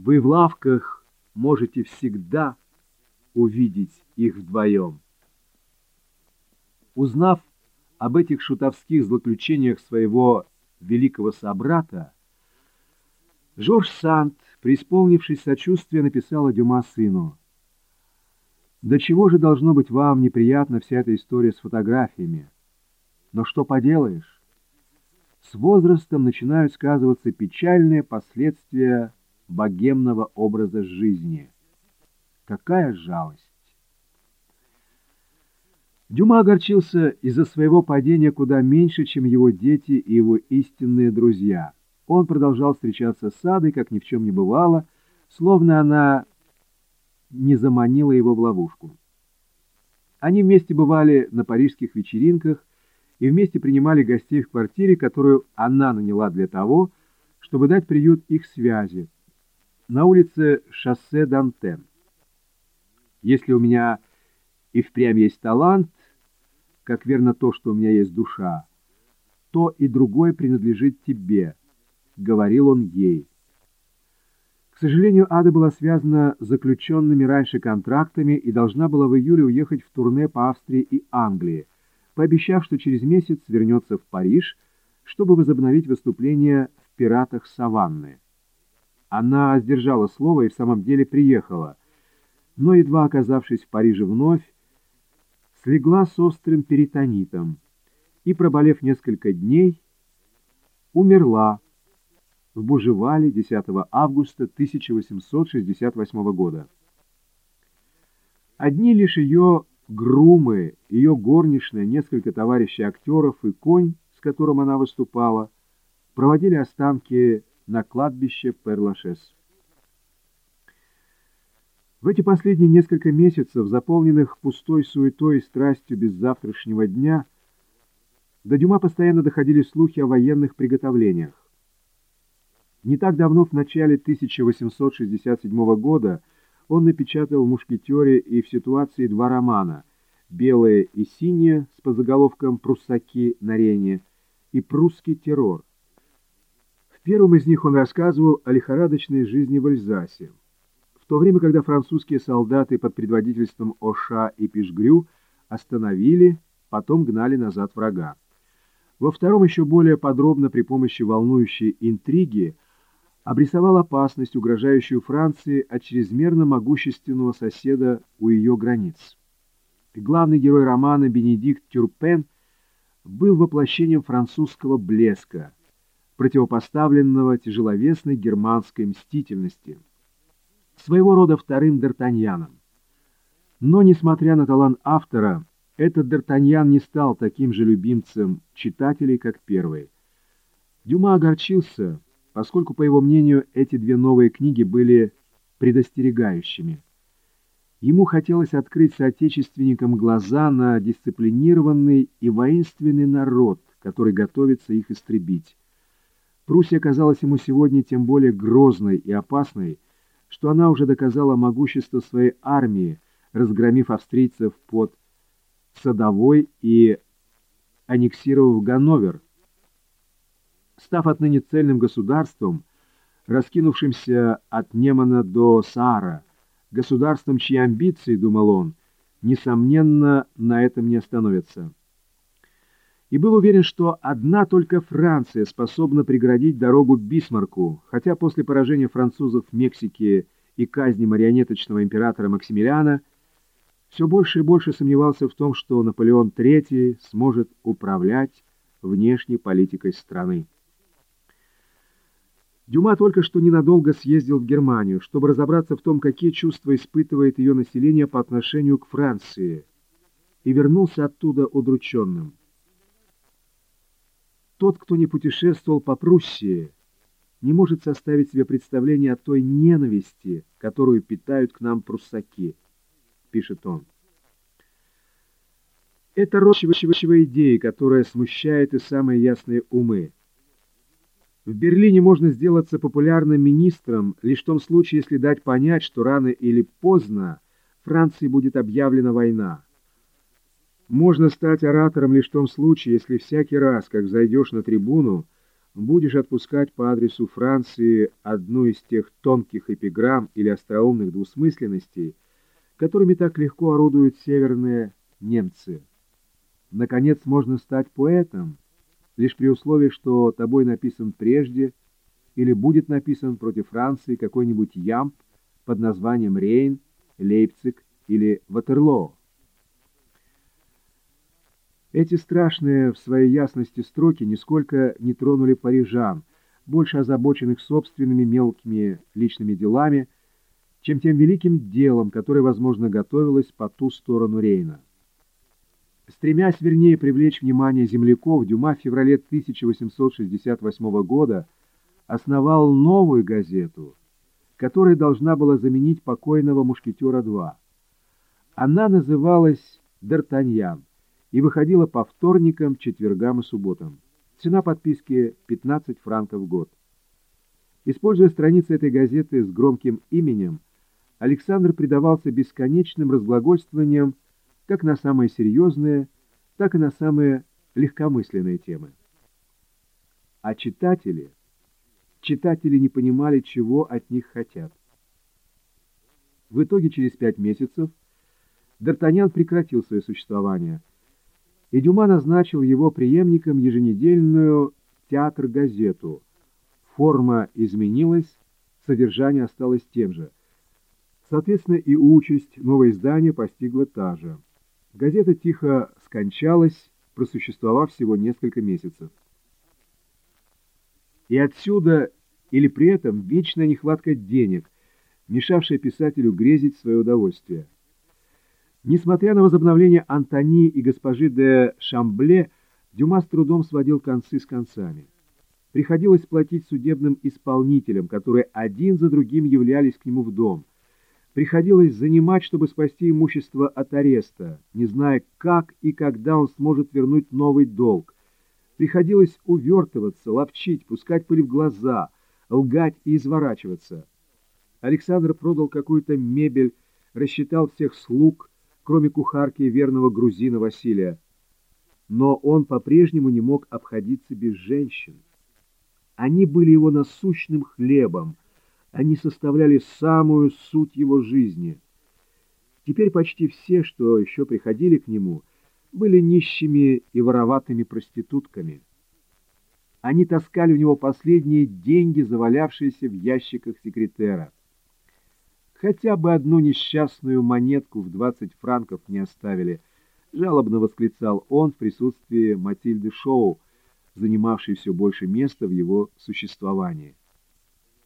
Вы в лавках можете всегда увидеть их вдвоем. Узнав об этих шутовских злоключениях своего великого собрата, Жорж Санд, преисполнившись сочувствия, написала Дюма сыну. «Да чего же должно быть вам неприятна вся эта история с фотографиями? Но что поделаешь? С возрастом начинают сказываться печальные последствия богемного образа жизни. Какая жалость! Дюма огорчился из-за своего падения куда меньше, чем его дети и его истинные друзья. Он продолжал встречаться с Адой, как ни в чем не бывало, словно она не заманила его в ловушку. Они вместе бывали на парижских вечеринках и вместе принимали гостей в квартире, которую она наняла для того, чтобы дать приют их связи, на улице шоссе Дантен. Если у меня и впрямь есть талант, как верно то, что у меня есть душа, то и другое принадлежит тебе, — говорил он ей. К сожалению, Ада была связана с заключенными раньше контрактами и должна была в июле уехать в турне по Австрии и Англии, пообещав, что через месяц вернется в Париж, чтобы возобновить выступление в «Пиратах Саванны». Она сдержала слово и в самом деле приехала, но, едва оказавшись в Париже вновь, слегла с острым перитонитом и, проболев несколько дней, умерла в Бужевале 10 августа 1868 года. Одни лишь ее грумы, ее горничная, несколько товарищей актеров и конь, с которым она выступала, проводили останки на кладбище Перлашес. В эти последние несколько месяцев, заполненных пустой суетой и страстью без завтрашнего дня, до Дюма постоянно доходили слухи о военных приготовлениях. Не так давно, в начале 1867 года, он напечатал в «Мушкетере» и в ситуации два романа «Белое и синее» с подзаголовком «Пруссаки на Рене» и «Прусский террор», первом из них он рассказывал о лихорадочной жизни в Альзасе. В то время, когда французские солдаты под предводительством Оша и Пишгрю остановили, потом гнали назад врага. Во втором еще более подробно при помощи волнующей интриги обрисовал опасность, угрожающую Франции от чрезмерно могущественного соседа у ее границ. Главный герой романа Бенедикт Тюрпен был воплощением французского блеска – противопоставленного тяжеловесной германской мстительности, своего рода вторым Д'Артаньяном. Но, несмотря на талант автора, этот Д'Артаньян не стал таким же любимцем читателей, как первый. Дюма огорчился, поскольку, по его мнению, эти две новые книги были предостерегающими. Ему хотелось открыть соотечественникам глаза на дисциплинированный и воинственный народ, который готовится их истребить. Пруссия казалась ему сегодня тем более грозной и опасной, что она уже доказала могущество своей армии, разгромив австрийцев под Садовой и аннексировав Ганновер. Став отныне цельным государством, раскинувшимся от Немана до Саара, государством, чьи амбиции, думал он, несомненно, на этом не остановятся и был уверен, что одна только Франция способна преградить дорогу Бисмарку, хотя после поражения французов в Мексике и казни марионеточного императора Максимилиана все больше и больше сомневался в том, что Наполеон III сможет управлять внешней политикой страны. Дюма только что ненадолго съездил в Германию, чтобы разобраться в том, какие чувства испытывает ее население по отношению к Франции, и вернулся оттуда удрученным. Тот, кто не путешествовал по Пруссии, не может составить себе представление о той ненависти, которую питают к нам пруссаки, пишет он. Это росчивая идея, которая смущает и самые ясные умы. В Берлине можно сделаться популярным министром лишь в том случае, если дать понять, что рано или поздно Франции будет объявлена война. Можно стать оратором лишь в том случае, если всякий раз, как зайдешь на трибуну, будешь отпускать по адресу Франции одну из тех тонких эпиграмм или остроумных двусмысленностей, которыми так легко орудуют северные немцы. Наконец, можно стать поэтом, лишь при условии, что тобой написан прежде или будет написан против Франции какой-нибудь ямб под названием Рейн, Лейпциг или Ватерлоо. Эти страшные в своей ясности строки нисколько не тронули парижан, больше озабоченных собственными мелкими личными делами, чем тем великим делом, которое, возможно, готовилось по ту сторону Рейна. Стремясь вернее привлечь внимание земляков, Дюма в феврале 1868 года основал новую газету, которая должна была заменить покойного «Мушкетера-2». Она называлась «Д'Артаньян» и выходила по вторникам, четвергам и субботам. Цена подписки 15 франков в год. Используя страницы этой газеты с громким именем, Александр предавался бесконечным разглагольствованиям как на самые серьезные, так и на самые легкомысленные темы. А читатели, читатели не понимали, чего от них хотят. В итоге через пять месяцев Д'Артаньян прекратил свое существование – и Дюма назначил его преемником еженедельную театр-газету. Форма изменилась, содержание осталось тем же. Соответственно, и участь новое издание постигла та же. Газета тихо скончалась, просуществовав всего несколько месяцев. И отсюда или при этом вечная нехватка денег, мешавшая писателю грезить свое удовольствие. Несмотря на возобновление Антони и госпожи де Шамбле, Дюма с трудом сводил концы с концами. Приходилось платить судебным исполнителям, которые один за другим являлись к нему в дом. Приходилось занимать, чтобы спасти имущество от ареста, не зная, как и когда он сможет вернуть новый долг. Приходилось увертываться, ловчить, пускать пыль в глаза, лгать и изворачиваться. Александр продал какую-то мебель, рассчитал всех слуг, кроме кухарки и верного грузина Василия. Но он по-прежнему не мог обходиться без женщин. Они были его насущным хлебом, они составляли самую суть его жизни. Теперь почти все, что еще приходили к нему, были нищими и вороватыми проститутками. Они таскали у него последние деньги, завалявшиеся в ящиках секретера. Хотя бы одну несчастную монетку в двадцать франков не оставили, жалобно восклицал он в присутствии Матильды Шоу, занимавшей все больше места в его существовании.